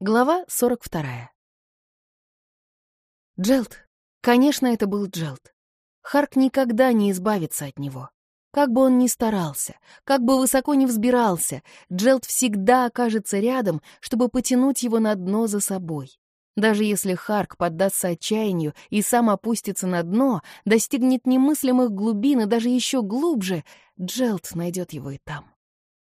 Глава 42. Джелт. Конечно, это был Джелт. Харк никогда не избавится от него. Как бы он ни старался, как бы высоко ни взбирался, Джелт всегда окажется рядом, чтобы потянуть его на дно за собой. Даже если Харк поддастся отчаянию и сам опустится на дно, достигнет немыслимых глубин и даже еще глубже, Джелт найдет его и там.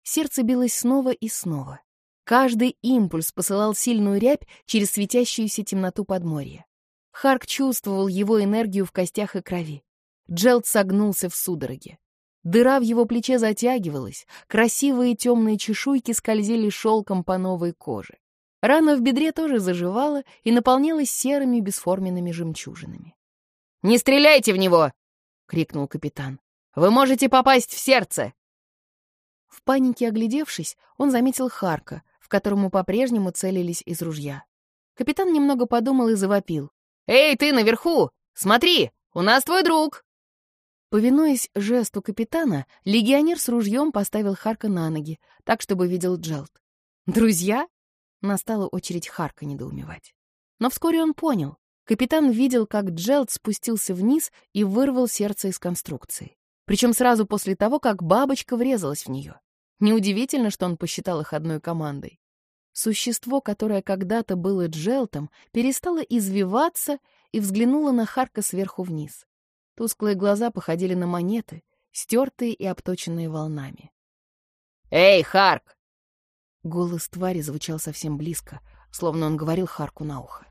Сердце билось снова и снова. Каждый импульс посылал сильную рябь через светящуюся темноту подморья. Харк чувствовал его энергию в костях и крови. Джелд согнулся в судороге. Дыра в его плече затягивалась, красивые темные чешуйки скользили шелком по новой коже. Рана в бедре тоже заживала и наполнялась серыми бесформенными жемчужинами. «Не стреляйте в него!» — крикнул капитан. «Вы можете попасть в сердце!» В панике оглядевшись, он заметил Харка, в которому по-прежнему целились из ружья. Капитан немного подумал и завопил. «Эй, ты наверху! Смотри, у нас твой друг!» Повинуясь жесту капитана, легионер с ружьем поставил Харка на ноги, так, чтобы видел Джелт. «Друзья?» Настала очередь Харка недоумевать. Но вскоре он понял. Капитан видел, как Джелт спустился вниз и вырвал сердце из конструкции. Причем сразу после того, как бабочка врезалась в нее. Неудивительно, что он посчитал их одной командой. Существо, которое когда-то было Джелтом, перестало извиваться и взглянуло на Харка сверху вниз. Тусклые глаза походили на монеты, стертые и обточенные волнами. «Эй, Харк!» Голос твари звучал совсем близко, словно он говорил Харку на ухо.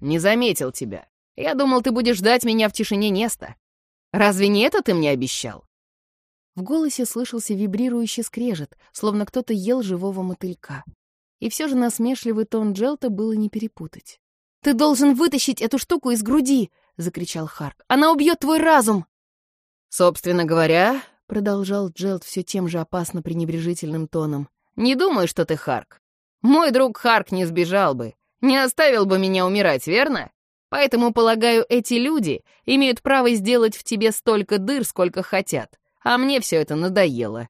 «Не заметил тебя. Я думал, ты будешь ждать меня в тишине Неста. Разве не это ты мне обещал?» В голосе слышался вибрирующий скрежет, словно кто-то ел живого мотылька. И все же насмешливый тон Джелта было не перепутать. «Ты должен вытащить эту штуку из груди!» — закричал Харк. «Она убьет твой разум!» «Собственно говоря», — продолжал Джелт все тем же опасно пренебрежительным тоном, «не думаю, что ты Харк. Мой друг Харк не сбежал бы, не оставил бы меня умирать, верно? Поэтому, полагаю, эти люди имеют право сделать в тебе столько дыр, сколько хотят а мне все это надоело».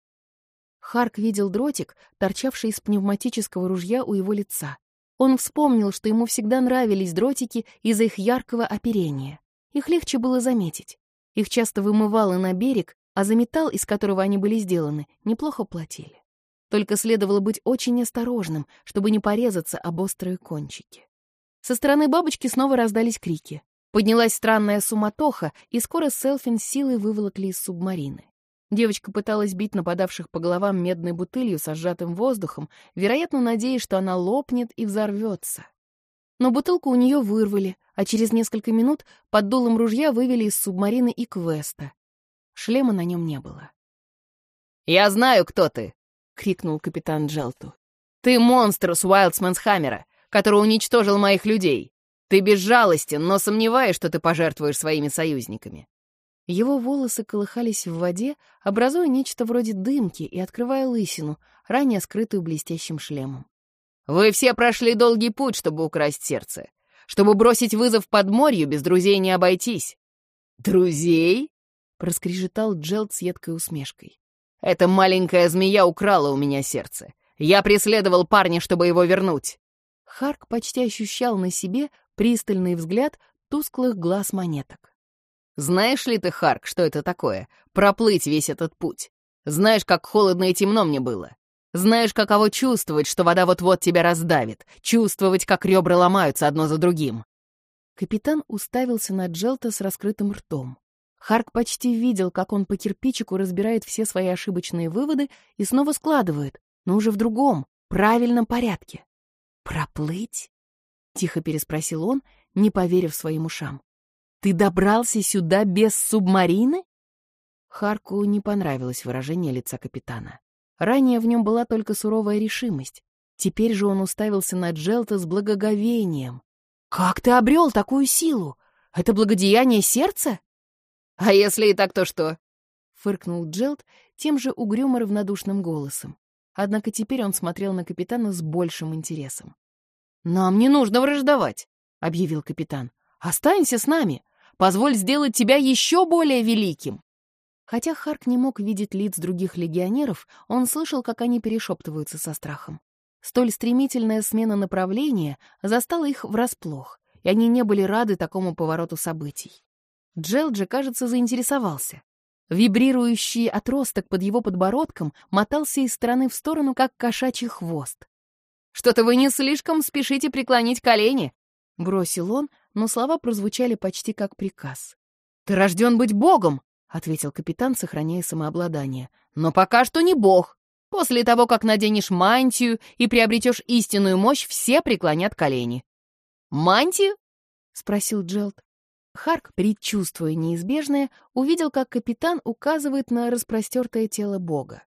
Харк видел дротик, торчавший из пневматического ружья у его лица. Он вспомнил, что ему всегда нравились дротики из-за их яркого оперения. Их легче было заметить. Их часто вымывало на берег, а за металл, из которого они были сделаны, неплохо платили. Только следовало быть очень осторожным, чтобы не порезаться об острые кончики. Со стороны бабочки снова раздались крики. Поднялась странная суматоха, и скоро Селфин силой выволокли из субмарины. Девочка пыталась бить нападавших по головам медной бутылью со сжатым воздухом, вероятно, надеясь, что она лопнет и взорвется. Но бутылку у нее вырвали, а через несколько минут под дулом ружья вывели из субмарины и Квеста. Шлема на нем не было. «Я знаю, кто ты!» — крикнул капитан Джелту. «Ты монстр с Уайлдсмансхаммера, который уничтожил моих людей. Ты безжалостен, но сомневаюсь, что ты пожертвуешь своими союзниками. Его волосы колыхались в воде, образуя нечто вроде дымки и открывая лысину, ранее скрытую блестящим шлемом. «Вы все прошли долгий путь, чтобы украсть сердце. Чтобы бросить вызов под морью, без друзей не обойтись». «Друзей?» — проскрежетал Джелд с едкой усмешкой. «Эта маленькая змея украла у меня сердце. Я преследовал парня, чтобы его вернуть». Харк почти ощущал на себе пристальный взгляд тусклых глаз монеток. Знаешь ли ты, Харк, что это такое? Проплыть весь этот путь. Знаешь, как холодно и темно мне было. Знаешь, каково чувствовать, что вода вот-вот тебя раздавит, чувствовать, как ребра ломаются одно за другим. Капитан уставился на Джелта с раскрытым ртом. Харк почти видел, как он по кирпичику разбирает все свои ошибочные выводы и снова складывает, но уже в другом, правильном порядке. «Проплыть?» — тихо переспросил он, не поверив своим ушам. Ты добрался сюда без субмарины?» Харку не понравилось выражение лица капитана. Ранее в нем была только суровая решимость. Теперь же он уставился на Джелта с благоговением. «Как ты обрел такую силу? Это благодеяние сердца?» «А если и так, то что?» — фыркнул Джелт тем же угрюмо равнодушным голосом. Однако теперь он смотрел на капитана с большим интересом. «Нам не нужно враждовать», — объявил капитан. «Останься с нами. Позволь сделать тебя еще более великим!» Хотя Харк не мог видеть лиц других легионеров, он слышал, как они перешептываются со страхом. Столь стремительная смена направления застала их врасплох, и они не были рады такому повороту событий. Джелджи, кажется, заинтересовался. Вибрирующий отросток под его подбородком мотался из стороны в сторону, как кошачий хвост. «Что-то вы не слишком спешите преклонить колени», — бросил он, но слова прозвучали почти как приказ. «Ты рожден быть богом», — ответил капитан, сохраняя самообладание. «Но пока что не бог. После того, как наденешь мантию и приобретешь истинную мощь, все преклонят колени». «Мантию?» — спросил Джелд. Харк, предчувствуя неизбежное, увидел, как капитан указывает на распростертое тело бога.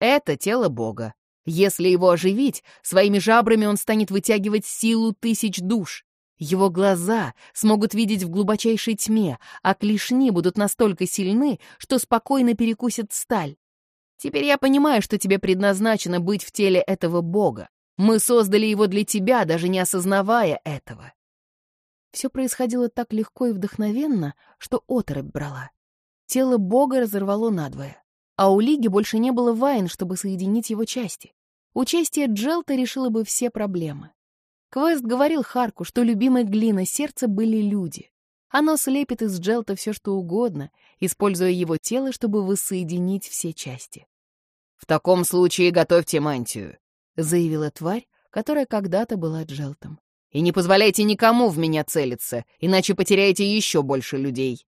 «Это тело бога. Если его оживить, своими жабрами он станет вытягивать силу тысяч душ. Его глаза смогут видеть в глубочайшей тьме, а клешни будут настолько сильны, что спокойно перекусят сталь. Теперь я понимаю, что тебе предназначено быть в теле этого бога. Мы создали его для тебя, даже не осознавая этого. Все происходило так легко и вдохновенно, что оторопь брала. Тело бога разорвало надвое, а у Лиги больше не было вайн, чтобы соединить его части. Участие Джелта решило бы все проблемы. Квест говорил Харку, что любимой глина сердца были люди. Оно слепит из Джелта все, что угодно, используя его тело, чтобы воссоединить все части. «В таком случае готовьте мантию», — заявила тварь, которая когда-то была Джелтом. И не позволяйте никому в меня целиться, иначе потеряете еще больше людей».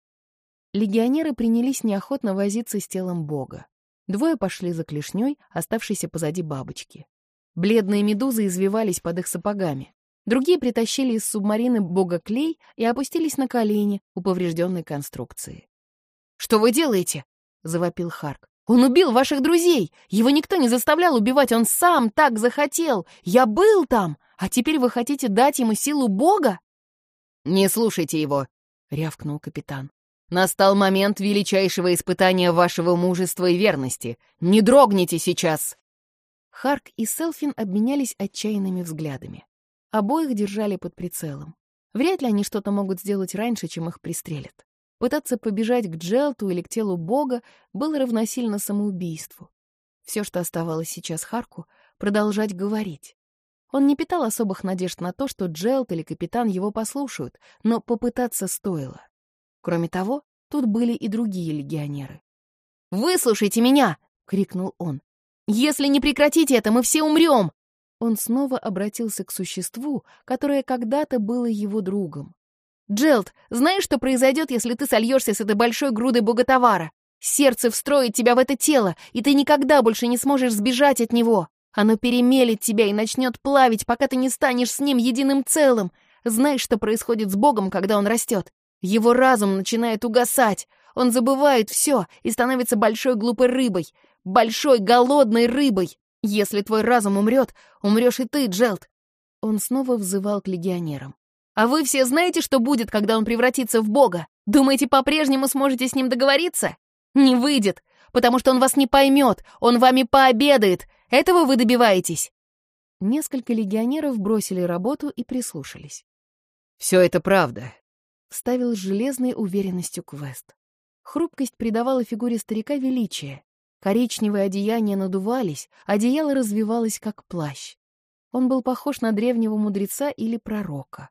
Легионеры принялись неохотно возиться с телом бога. Двое пошли за клешней, оставшейся позади бабочки. Бледные медузы извивались под их сапогами. Другие притащили из субмарины бога клей и опустились на колени у поврежденной конструкции. «Что вы делаете?» — завопил Харк. «Он убил ваших друзей! Его никто не заставлял убивать, он сам так захотел! Я был там! А теперь вы хотите дать ему силу Бога?» «Не слушайте его», — рявкнул капитан. «Настал момент величайшего испытания вашего мужества и верности. Не дрогните сейчас!» Харк и Селфин обменялись отчаянными взглядами. Обоих держали под прицелом. Вряд ли они что-то могут сделать раньше, чем их пристрелят. Пытаться побежать к Джелту или к телу Бога было равносильно самоубийству. Все, что оставалось сейчас Харку, продолжать говорить. Он не питал особых надежд на то, что Джелт или капитан его послушают, но попытаться стоило. Кроме того, тут были и другие легионеры. «Выслушайте меня!» — крикнул он. «Если не прекратите это, мы все умрем!» Он снова обратился к существу, которое когда-то было его другом. «Джелт, знаешь, что произойдет, если ты сольешься с этой большой грудой боготовара? Сердце встроит тебя в это тело, и ты никогда больше не сможешь сбежать от него!» Оно перемелет тебя и начнет плавить, пока ты не станешь с ним единым целым. Знаешь, что происходит с Богом, когда он растет? Его разум начинает угасать. Он забывает все и становится большой глупой рыбой. Большой голодной рыбой. Если твой разум умрет, умрешь и ты, Джелт. Он снова взывал к легионерам. А вы все знаете, что будет, когда он превратится в Бога? Думаете, по-прежнему сможете с ним договориться? Не выйдет, потому что он вас не поймет, он вами пообедает, этого вы добиваетесь!» Несколько легионеров бросили работу и прислушались. «Все это правда», — вставил с железной уверенностью Квест. Хрупкость придавала фигуре старика величие. Коричневые одеяния надувались, одеяло развивалось, как плащ. Он был похож на древнего мудреца или пророка.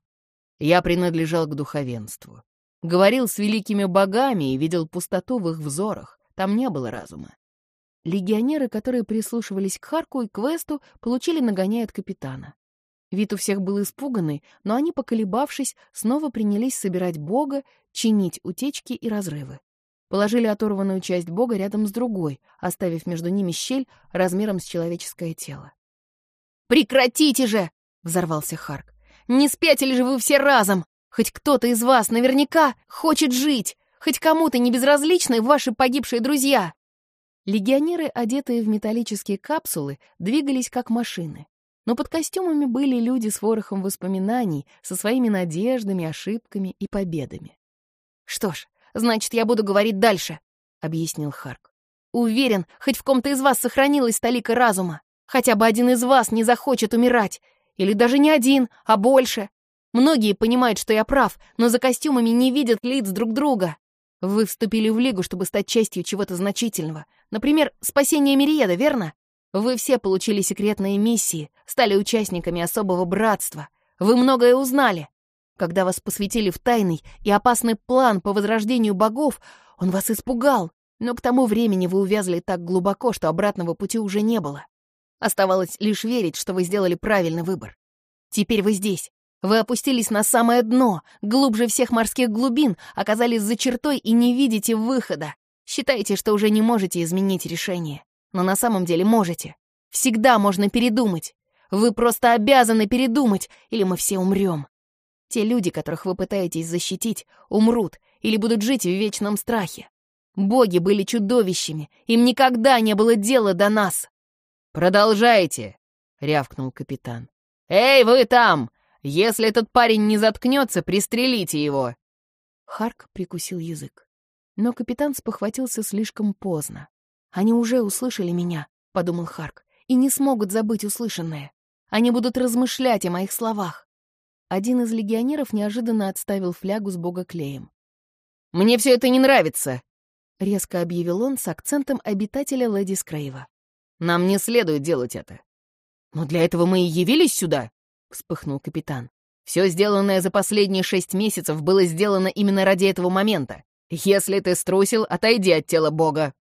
Я принадлежал к духовенству. Говорил с великими богами и видел пустоту в их взорах. Там не было разума. Легионеры, которые прислушивались к Харку и Квесту, получили нагоняй от капитана. Вид у всех был испуганный, но они, поколебавшись, снова принялись собирать бога, чинить утечки и разрывы. Положили оторванную часть бога рядом с другой, оставив между ними щель размером с человеческое тело. «Прекратите же!» — взорвался Харк. «Не спятили же вы все разом! Хоть кто-то из вас наверняка хочет жить! Хоть кому-то не безразличны ваши погибшие друзья!» Легионеры, одетые в металлические капсулы, двигались как машины. Но под костюмами были люди с ворохом воспоминаний, со своими надеждами, ошибками и победами. «Что ж, значит, я буду говорить дальше», — объяснил Харк. «Уверен, хоть в ком-то из вас сохранилась столика разума. Хотя бы один из вас не захочет умирать. Или даже не один, а больше. Многие понимают, что я прав, но за костюмами не видят лиц друг друга. Вы вступили в Лигу, чтобы стать частью чего-то значительного. Например, спасение Мириеда, верно? Вы все получили секретные миссии, стали участниками особого братства. Вы многое узнали. Когда вас посвятили в тайный и опасный план по возрождению богов, он вас испугал, но к тому времени вы увязли так глубоко, что обратного пути уже не было. Оставалось лишь верить, что вы сделали правильный выбор. Теперь вы здесь. Вы опустились на самое дно, глубже всех морских глубин, оказались за чертой и не видите выхода. Считаете, что уже не можете изменить решение. Но на самом деле можете. Всегда можно передумать. Вы просто обязаны передумать, или мы все умрем. Те люди, которых вы пытаетесь защитить, умрут или будут жить в вечном страхе. Боги были чудовищами, им никогда не было дела до нас. «Продолжайте!» — рявкнул капитан. «Эй, вы там! Если этот парень не заткнется, пристрелите его!» Харк прикусил язык. Но капитан спохватился слишком поздно. «Они уже услышали меня», — подумал Харк, «и не смогут забыть услышанное. Они будут размышлять о моих словах». Один из легионеров неожиданно отставил флягу с богоклеем. «Мне все это не нравится!» — резко объявил он с акцентом обитателя Леди Скрейва. «Нам не следует делать это». «Но для этого мы и явились сюда», — вспыхнул капитан. «Все сделанное за последние шесть месяцев было сделано именно ради этого момента. Если ты струсил, отойди от тела Бога».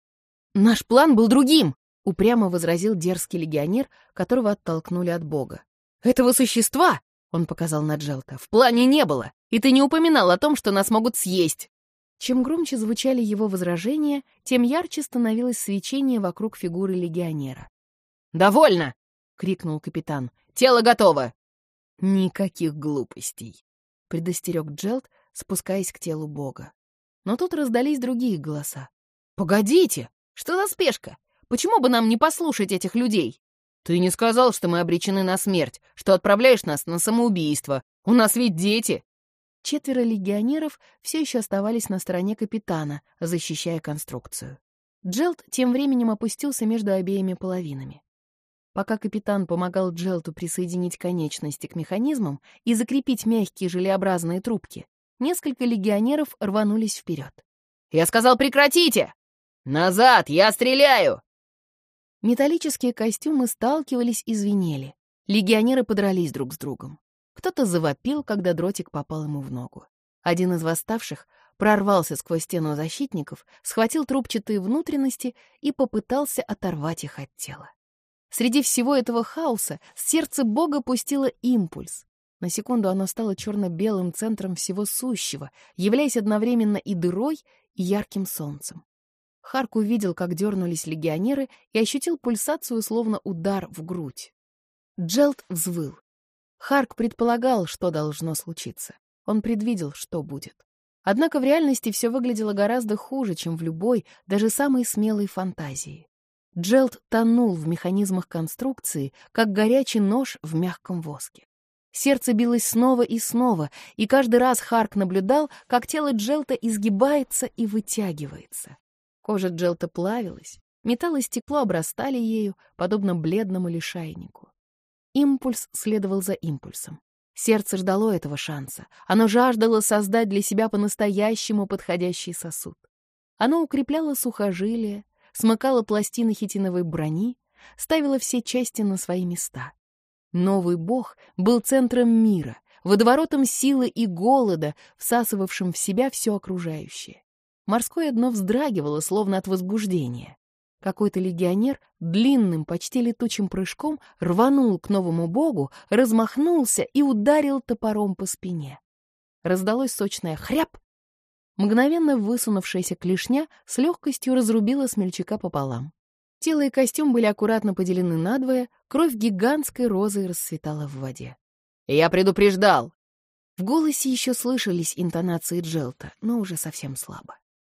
«Наш план был другим», — упрямо возразил дерзкий легионер, которого оттолкнули от Бога. «Этого существа», — он показал на Джелта, — «в плане не было, и ты не упоминал о том, что нас могут съесть». Чем громче звучали его возражения, тем ярче становилось свечение вокруг фигуры легионера. «Довольно!» — крикнул капитан. «Тело готово!» «Никаких глупостей!» — предостерег Джелт, спускаясь к телу бога. Но тут раздались другие голоса. «Погодите! Что за спешка? Почему бы нам не послушать этих людей? Ты не сказал, что мы обречены на смерть, что отправляешь нас на самоубийство. У нас ведь дети!» Четверо легионеров все еще оставались на стороне капитана, защищая конструкцию. Джелт тем временем опустился между обеими половинами. Пока капитан помогал Джелту присоединить конечности к механизмам и закрепить мягкие желеобразные трубки, несколько легионеров рванулись вперед. «Я сказал, прекратите! Назад! Я стреляю!» Металлические костюмы сталкивались и звенели. Легионеры подрались друг с другом. Кто-то завопил, когда дротик попал ему в ногу. Один из восставших прорвался сквозь стену защитников, схватил трубчатые внутренности и попытался оторвать их от тела. Среди всего этого хаоса сердце Бога пустило импульс. На секунду оно стало черно-белым центром всего сущего, являясь одновременно и дырой, и ярким солнцем. Харк увидел, как дернулись легионеры, и ощутил пульсацию, словно удар в грудь. Джелт взвыл. Харк предполагал, что должно случиться. Он предвидел, что будет. Однако в реальности все выглядело гораздо хуже, чем в любой, даже самой смелой фантазии. Джелд тонул в механизмах конструкции, как горячий нож в мягком воске. Сердце билось снова и снова, и каждый раз Харк наблюдал, как тело Джелта изгибается и вытягивается. Кожа Джелта плавилась, металл и стекло обрастали ею, подобно бледному лишайнику. Импульс следовал за импульсом. Сердце ждало этого шанса. Оно жаждало создать для себя по-настоящему подходящий сосуд. Оно укрепляло сухожилия, смыкало пластины хитиновой брони, ставило все части на свои места. Новый бог был центром мира, водоворотом силы и голода, всасывавшим в себя все окружающее. Морское дно вздрагивало, словно от возбуждения. Какой-то легионер длинным, почти летучим прыжком рванул к новому богу, размахнулся и ударил топором по спине. Раздалось сочное «хряп!». Мгновенно высунувшаяся клешня с легкостью разрубила смельчака пополам. Тело и костюм были аккуратно поделены надвое, кровь гигантской розой расцветала в воде. «Я предупреждал!» В голосе еще слышались интонации Джелта, но уже совсем слабо.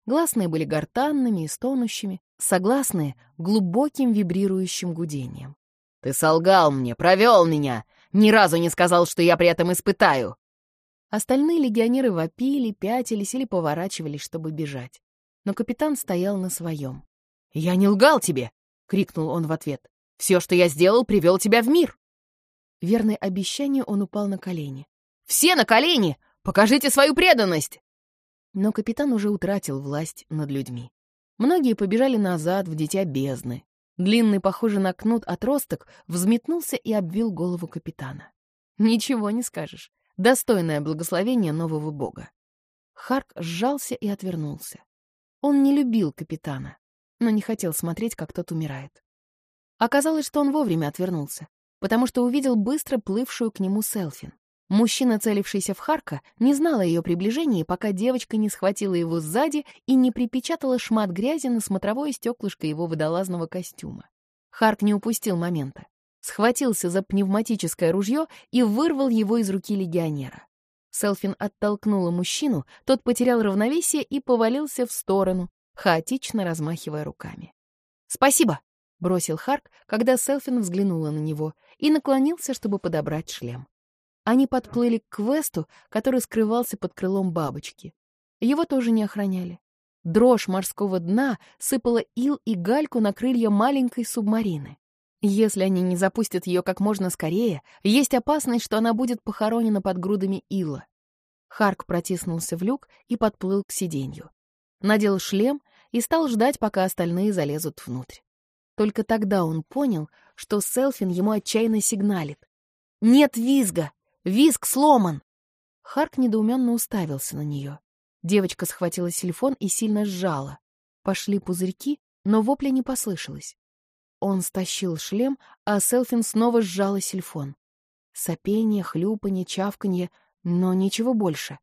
Гласные были гортанными и стонущими, согласные — глубоким вибрирующим гудением. «Ты солгал мне, провел меня! Ни разу не сказал, что я при этом испытаю!» Остальные легионеры вопили, пятились или поворачивались, чтобы бежать. Но капитан стоял на своем. «Я не лгал тебе!» — крикнул он в ответ. «Все, что я сделал, привел тебя в мир!» Верный обещанию, он упал на колени. «Все на колени! Покажите свою преданность!» Но капитан уже утратил власть над людьми. Многие побежали назад в дитя бездны. Длинный, похожий на кнут отросток, взметнулся и обвил голову капитана. Ничего не скажешь. Достойное благословение нового бога. Харк сжался и отвернулся. Он не любил капитана, но не хотел смотреть, как тот умирает. Оказалось, что он вовремя отвернулся, потому что увидел быстро плывшую к нему Селфин. Мужчина, целившийся в Харка, не знал о ее приближении, пока девочка не схватила его сзади и не припечатала шмат грязи на смотровое стеклышко его водолазного костюма. Харк не упустил момента. Схватился за пневматическое ружье и вырвал его из руки легионера. Селфин оттолкнула мужчину, тот потерял равновесие и повалился в сторону, хаотично размахивая руками. «Спасибо!» — бросил Харк, когда Селфин взглянула на него, и наклонился, чтобы подобрать шлем. Они подплыли к квесту, который скрывался под крылом бабочки. Его тоже не охраняли. Дрожь морского дна сыпала ил и гальку на крылья маленькой субмарины. Если они не запустят ее как можно скорее, есть опасность, что она будет похоронена под грудами ила. Харк протиснулся в люк и подплыл к сиденью. Надел шлем и стал ждать, пока остальные залезут внутрь. Только тогда он понял, что Селфин ему отчаянно сигналит. «Нет визга! Визг сломан!» Харк недоуменно уставился на нее. Девочка схватила телефон и сильно сжала. Пошли пузырьки, но вопля не послышалось. Он стащил шлем, а Селфин снова сжала сельфон. Сопение, хлюпанье, чавканье, но ничего больше.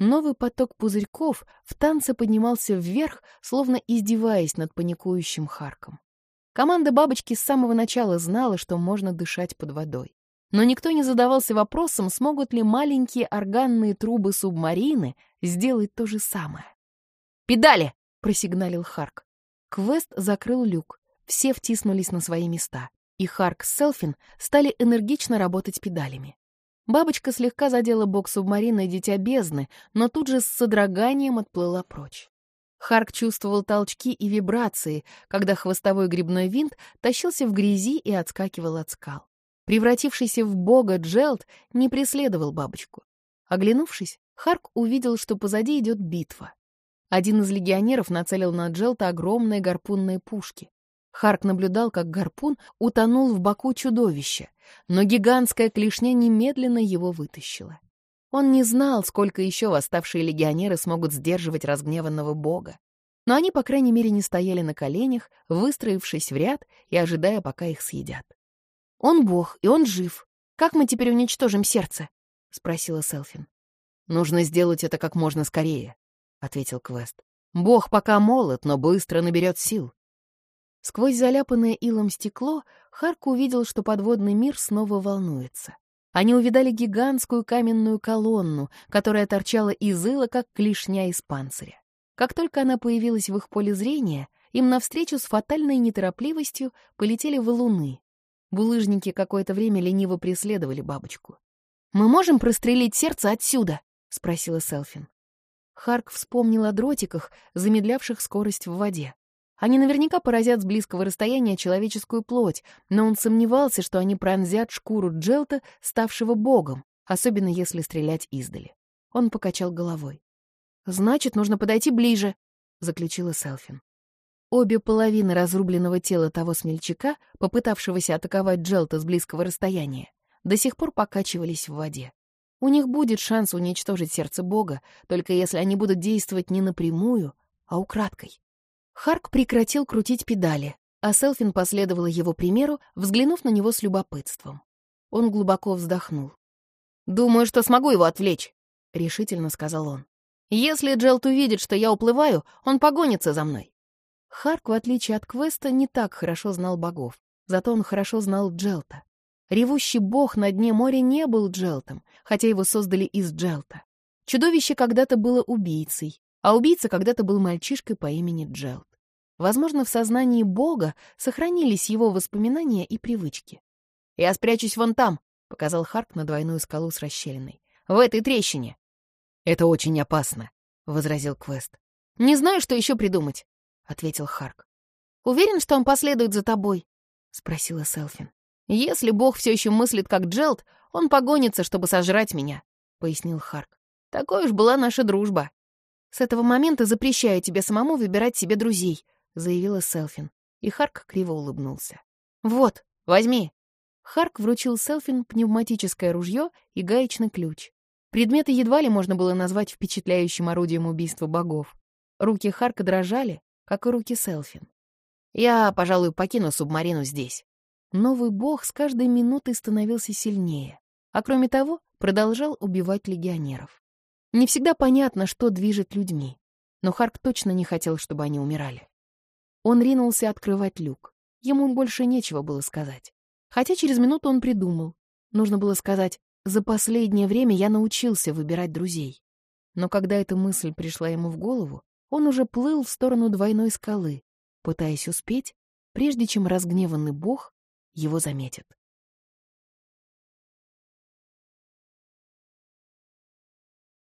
Новый поток пузырьков в танце поднимался вверх, словно издеваясь над паникующим Харком. Команда бабочки с самого начала знала, что можно дышать под водой. Но никто не задавался вопросом, смогут ли маленькие органные трубы субмарины сделать то же самое. «Педали!» — просигналил Харк. Квест закрыл люк. Все втиснулись на свои места, и Харк с Селфин стали энергично работать педалями. Бабочка слегка задела бок субмарины дитя бездны, но тут же с содроганием отплыла прочь. Харк чувствовал толчки и вибрации, когда хвостовой грибной винт тащился в грязи и отскакивал от скал. Превратившийся в бога Джелд не преследовал бабочку. Оглянувшись, Харк увидел, что позади идет битва. Один из легионеров нацелил на Джелта огромные гарпунные пушки. Харк наблюдал, как гарпун утонул в боку чудовища, но гигантская клешня немедленно его вытащила. Он не знал, сколько еще восставшие легионеры смогут сдерживать разгневанного бога. Но они, по крайней мере, не стояли на коленях, выстроившись в ряд и ожидая, пока их съедят. «Он бог, и он жив. Как мы теперь уничтожим сердце?» — спросила Селфин. «Нужно сделать это как можно скорее», — ответил Квест. «Бог пока молод, но быстро наберет сил. Сквозь заляпанное илом стекло Харк увидел, что подводный мир снова волнуется. Они увидали гигантскую каменную колонну, которая торчала из ила, как клешня из панциря. Как только она появилась в их поле зрения, им навстречу с фатальной неторопливостью полетели валуны. Булыжники какое-то время лениво преследовали бабочку. «Мы можем прострелить сердце отсюда?» — спросила Селфин. Харк вспомнил о дротиках, замедлявших скорость в воде. Они наверняка поразят с близкого расстояния человеческую плоть, но он сомневался, что они пронзят шкуру Джелта, ставшего богом, особенно если стрелять издали. Он покачал головой. «Значит, нужно подойти ближе», — заключила Селфин. Обе половины разрубленного тела того смельчака, попытавшегося атаковать Джелта с близкого расстояния, до сих пор покачивались в воде. У них будет шанс уничтожить сердце Бога, только если они будут действовать не напрямую, а украдкой. Харк прекратил крутить педали, а Селфин последовала его примеру, взглянув на него с любопытством. Он глубоко вздохнул. «Думаю, что смогу его отвлечь», — решительно сказал он. «Если Джелт увидит, что я уплываю, он погонится за мной». Харк, в отличие от Квеста, не так хорошо знал богов, зато он хорошо знал Джелта. Ревущий бог на дне моря не был Джелтом, хотя его создали из Джелта. Чудовище когда-то было убийцей, а убийца когда-то был мальчишкой по имени Джелт. Возможно, в сознании Бога сохранились его воспоминания и привычки. «Я спрячусь вон там», — показал Харк на двойную скалу с расщелиной. «В этой трещине». «Это очень опасно», — возразил Квест. «Не знаю, что еще придумать», — ответил Харк. «Уверен, что он последует за тобой?» — спросила Селфин. «Если Бог все еще мыслит как Джелд, он погонится, чтобы сожрать меня», — пояснил Харк. «Такой уж была наша дружба. С этого момента запрещаю тебе самому выбирать себе друзей», — заявила Селфин. и Харк криво улыбнулся. «Вот, возьми!» Харк вручил Селфин пневматическое ружье и гаечный ключ. Предметы едва ли можно было назвать впечатляющим орудием убийства богов. Руки Харка дрожали, как и руки Селфин. «Я, пожалуй, покину субмарину здесь». Новый бог с каждой минутой становился сильнее, а кроме того продолжал убивать легионеров. Не всегда понятно, что движет людьми, но Харк точно не хотел, чтобы они умирали. Он ринулся открывать люк. Ему больше нечего было сказать. Хотя через минуту он придумал. Нужно было сказать, за последнее время я научился выбирать друзей. Но когда эта мысль пришла ему в голову, он уже плыл в сторону двойной скалы, пытаясь успеть, прежде чем разгневанный бог его заметит.